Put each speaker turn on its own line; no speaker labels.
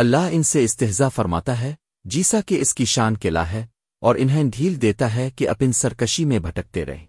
اللہ ان سے استحضا فرماتا ہے، جیسا کہ اس کی شان قلعہ ہے، اور انہیں ڈھیل دیتا ہے کہ اپن سرکشی میں بھٹکتے رہیں۔